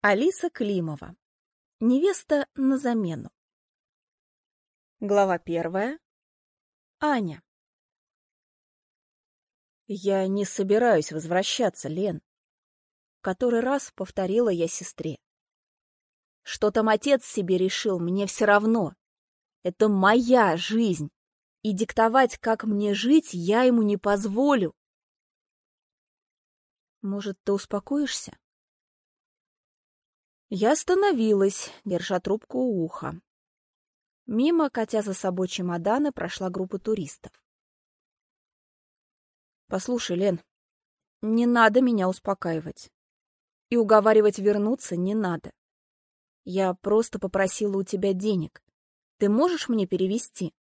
Алиса Климова. Невеста на замену. Глава первая. Аня. Я не собираюсь возвращаться, Лен. Который раз повторила я сестре. Что там отец себе решил, мне все равно. Это моя жизнь, и диктовать, как мне жить, я ему не позволю. Может, ты успокоишься? Я остановилась, держа трубку у уха. Мимо, катя за собой чемоданы, прошла группа туристов. Послушай, Лен, не надо меня успокаивать. И уговаривать вернуться не надо. Я просто попросила у тебя денег. Ты можешь мне перевести?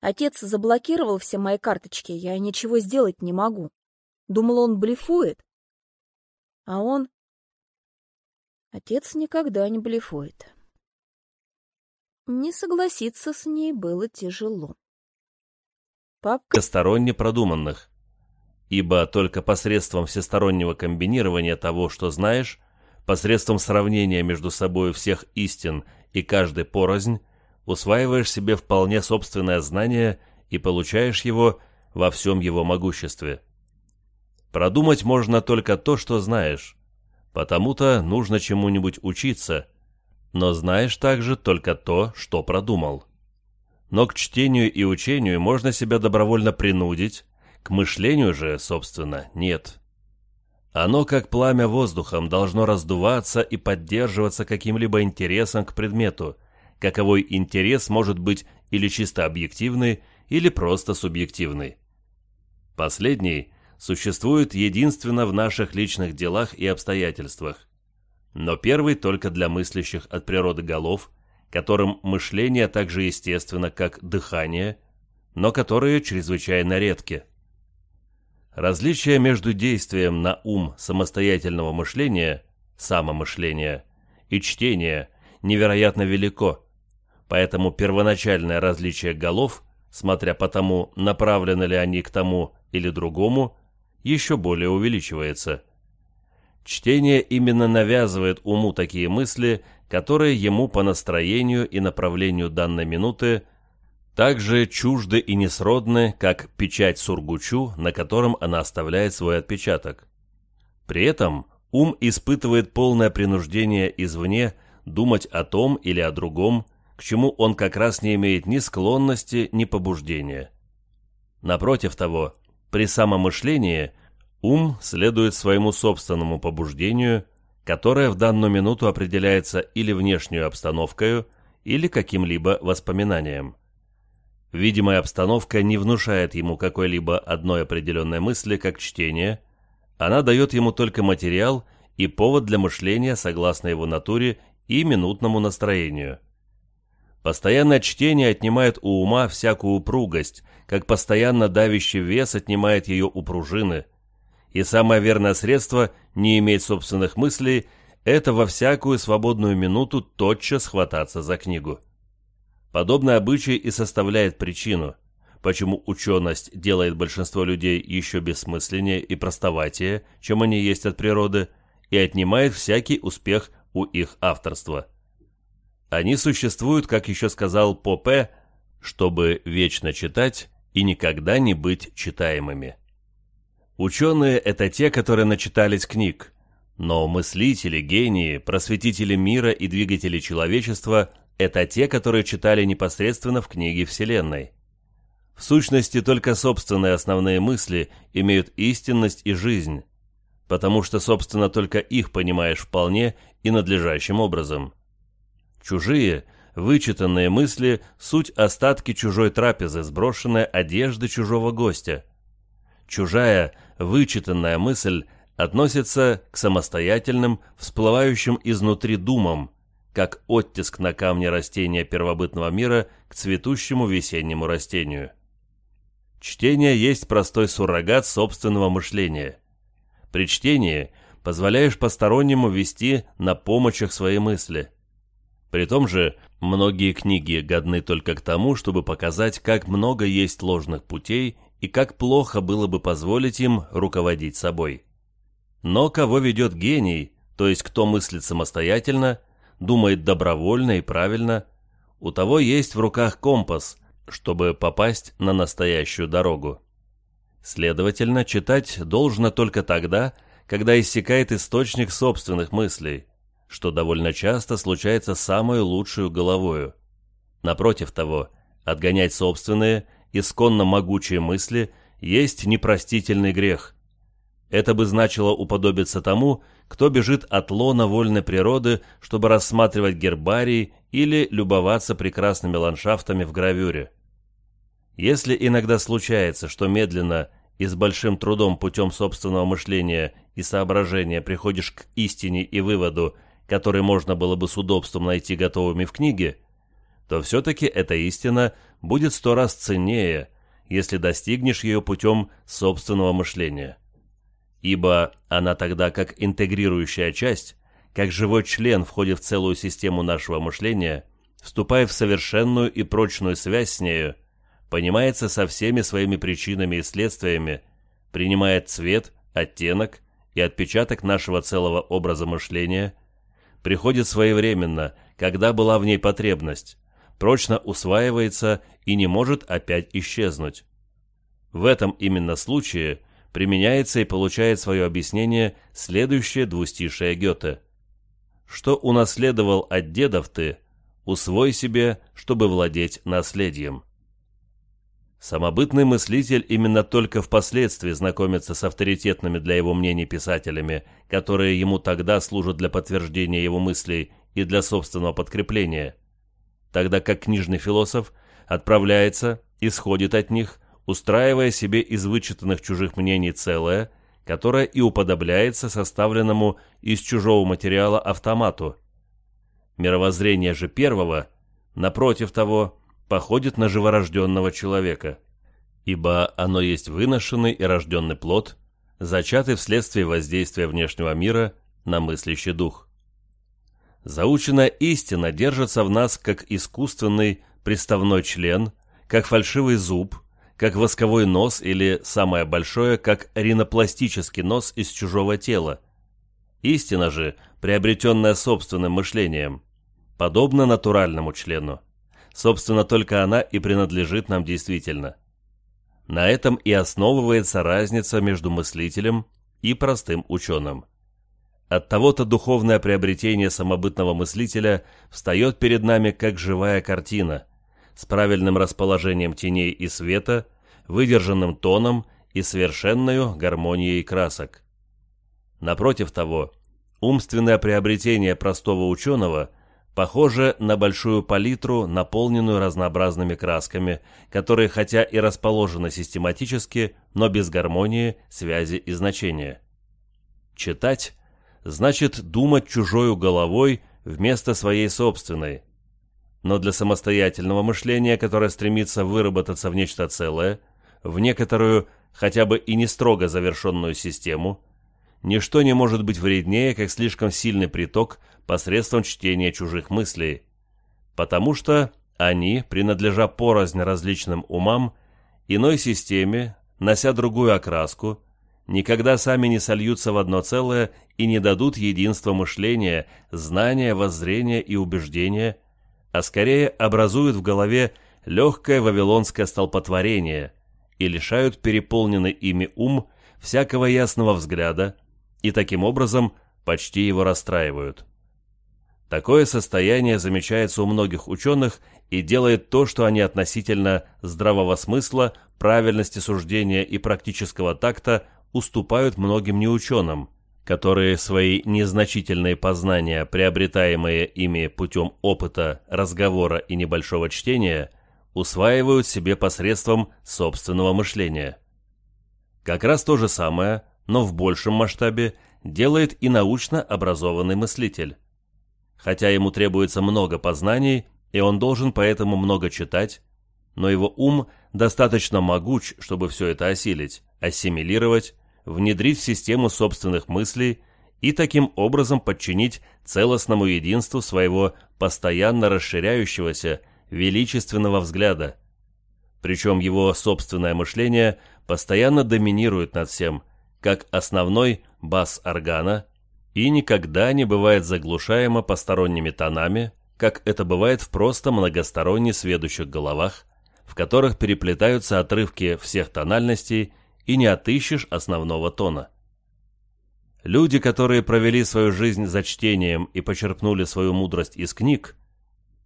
Отец заблокировал все мои карточки, я ничего сделать не могу. Думала, он блефует. А он... Отец никогда не блефует. Не согласиться с ней было тяжело. Папка... Всесторонне продуманных. Ибо только посредством всестороннего комбинирования того, что знаешь, посредством сравнения между собой всех истин и каждой порознь, усваиваешь себе вполне собственное знание и получаешь его во всем его могуществе. Продумать можно только то, что знаешь. Потому-то нужно чему-нибудь учиться, но знаешь также только то, что продумал. Но к чтению и учению можно себя добровольно принудить, к мышлению же, собственно, нет. Оно, как пламя воздухом, должно раздуваться и поддерживаться каким-либо интересом к предмету, каковой интерес может быть или чисто объективный, или просто субъективный. Последний существует единственно в наших личных делах и обстоятельствах. Но первый только для мыслящих от природы голов, которым мышление так же естественно, как дыхание, но которые чрезвычайно редки. Различие между действием на ум самостоятельного мышления, самомышления, и чтения невероятно велико, поэтому первоначальное различие голов, смотря по тому, направлены ли они к тому или другому, еще более увеличивается. Чтение именно навязывает уму такие мысли, которые ему по настроению и направлению данной минуты также чужды и несродны, как печать сургучу, на котором она оставляет свой отпечаток. При этом ум испытывает полное принуждение извне думать о том или о другом, к чему он как раз не имеет ни склонности, ни побуждения. Напротив того, при самомышлении ум следует своему собственному побуждению, которое в данную минуту определяется или внешнюю обстановкой, или каким-либо воспоминанием. Видимая обстановка не внушает ему какой-либо одной определенной мысли, как чтение, она дает ему только материал и повод для мышления согласно его натуре и минутному настроению. Постоянное чтение отнимает у ума всякую упругость, как постоянно давящий вес отнимает ее у пружины. И самое верное средство не иметь собственных мыслей – это во всякую свободную минуту тотчас хвататься за книгу. Подобный обычай и составляет причину, почему ученость делает большинство людей еще бессмысленнее и простоватее, чем они есть от природы, и отнимает всякий успех у их авторства. Они существуют, как еще сказал Попе, чтобы вечно читать и никогда не быть читаемыми. Ученые – это те, которые начитались книг, но мыслители, гении, просветители мира и двигатели человечества – это те, которые читали непосредственно в книге Вселенной. В сущности, только собственные основные мысли имеют истинность и жизнь, потому что, собственно, только их понимаешь вполне и надлежащим образом – Чужие, вычитанные мысли – суть остатки чужой трапезы, сброшенная одежды чужого гостя. Чужая, вычитанная мысль относится к самостоятельным, всплывающим изнутри думам, как оттиск на камне растения первобытного мира к цветущему весеннему растению. Чтение есть простой суррогат собственного мышления. При чтении позволяешь постороннему вести на помощях свои мысли – при том же, многие книги годны только к тому, чтобы показать, как много есть ложных путей и как плохо было бы позволить им руководить собой. Но кого ведет гений, то есть кто мыслит самостоятельно, думает добровольно и правильно, у того есть в руках компас, чтобы попасть на настоящую дорогу. Следовательно, читать должно только тогда, когда иссякает источник собственных мыслей, что довольно часто случается самую лучшую головою. Напротив того, отгонять собственные, исконно могучие мысли есть непростительный грех. Это бы значило уподобиться тому, кто бежит от лона вольной природы, чтобы рассматривать гербарий или любоваться прекрасными ландшафтами в гравюре. Если иногда случается, что медленно и с большим трудом путем собственного мышления и соображения приходишь к истине и выводу, который можно было бы с удобством найти готовыми в книге, то все-таки эта истина будет сто раз ценнее, если достигнешь ее путем собственного мышления. Ибо она тогда как интегрирующая часть, как живой член входит в целую систему нашего мышления, вступая в совершенную и прочную связь с нею, понимается со всеми своими причинами и следствиями, принимает цвет, оттенок и отпечаток нашего целого образа мышления, приходит своевременно, когда была в ней потребность, прочно усваивается и не может опять исчезнуть. В этом именно случае применяется и получает свое объяснение следующее двустишее Гёте. «Что унаследовал от дедов ты, усвой себе, чтобы владеть наследием». Самобытный мыслитель именно только впоследствии знакомится с авторитетными для его мнений писателями, которые ему тогда служат для подтверждения его мыслей и для собственного подкрепления, тогда как книжный философ отправляется, исходит от них, устраивая себе из вычитанных чужих мнений целое, которое и уподобляется составленному из чужого материала автомату. Мировоззрение же первого, напротив того, походит на живорожденного человека, ибо оно есть выношенный и рожденный плод, зачатый вследствие воздействия внешнего мира на мыслящий дух. Заученная истина держится в нас как искусственный приставной член, как фальшивый зуб, как восковой нос или, самое большое, как ринопластический нос из чужого тела. Истина же, приобретенная собственным мышлением, подобна натуральному члену. Собственно, только она и принадлежит нам действительно. На этом и основывается разница между мыслителем и простым ученым. От того-то духовное приобретение самобытного мыслителя встает перед нами как живая картина, с правильным расположением теней и света, выдержанным тоном и совершенной гармонией красок. Напротив того, умственное приобретение простого ученого – похоже на большую палитру, наполненную разнообразными красками, которые хотя и расположены систематически, но без гармонии, связи и значения. Читать значит думать чужою головой вместо своей собственной. Но для самостоятельного мышления, которое стремится выработаться в нечто целое, в некоторую, хотя бы и не строго завершенную систему, ничто не может быть вреднее, как слишком сильный приток посредством чтения чужих мыслей, потому что они, принадлежа порознь различным умам, иной системе, нося другую окраску, никогда сами не сольются в одно целое и не дадут единства мышления, знания, воззрения и убеждения, а скорее образуют в голове легкое вавилонское столпотворение и лишают переполненный ими ум всякого ясного взгляда и таким образом почти его расстраивают. Такое состояние замечается у многих ученых и делает то, что они относительно здравого смысла, правильности суждения и практического такта уступают многим неученым, которые свои незначительные познания, приобретаемые ими путем опыта, разговора и небольшого чтения, усваивают себе посредством собственного мышления. Как раз то же самое, но в большем масштабе, делает и научно образованный мыслитель хотя ему требуется много познаний, и он должен поэтому много читать, но его ум достаточно могуч, чтобы все это осилить, ассимилировать, внедрить в систему собственных мыслей и таким образом подчинить целостному единству своего постоянно расширяющегося величественного взгляда. Причем его собственное мышление постоянно доминирует над всем, как основной бас органа, и никогда не бывает заглушаемо посторонними тонами, как это бывает в просто многосторонне сведущих головах, в которых переплетаются отрывки всех тональностей и не отыщешь основного тона. Люди, которые провели свою жизнь за чтением и почерпнули свою мудрость из книг,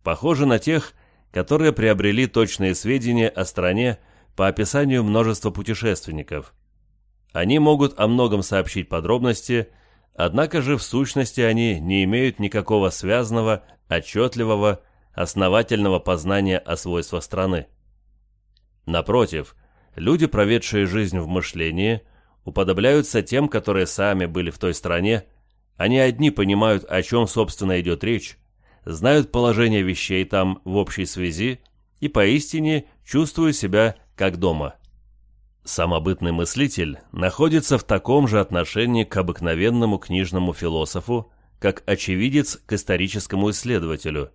похожи на тех, которые приобрели точные сведения о стране по описанию множества путешественников. Они могут о многом сообщить подробности, однако же в сущности они не имеют никакого связанного, отчетливого, основательного познания о свойствах страны. Напротив, люди, проведшие жизнь в мышлении – уподобляются тем, которые сами были в той стране, они одни понимают, о чем, собственно, идет речь, знают положение вещей там в общей связи и поистине чувствуют себя как дома. Самобытный мыслитель находится в таком же отношении к обыкновенному книжному философу, как очевидец к историческому исследователю.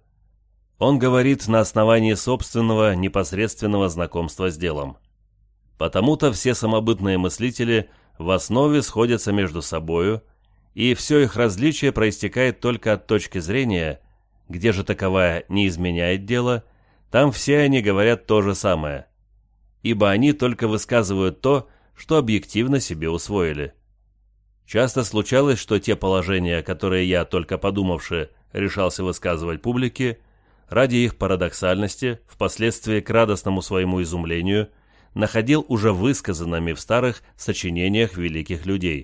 Он говорит на основании собственного непосредственного знакомства с делом. Потому-то все самобытные мыслители – в основе сходятся между собою, и все их различие проистекает только от точки зрения, где же таковая не изменяет дело, там все они говорят то же самое, ибо они только высказывают то, что объективно себе усвоили. Часто случалось, что те положения, которые я, только подумавши, решался высказывать публике, ради их парадоксальности, впоследствии к радостному своему изумлению – находил уже высказанными в старых сочинениях великих людей.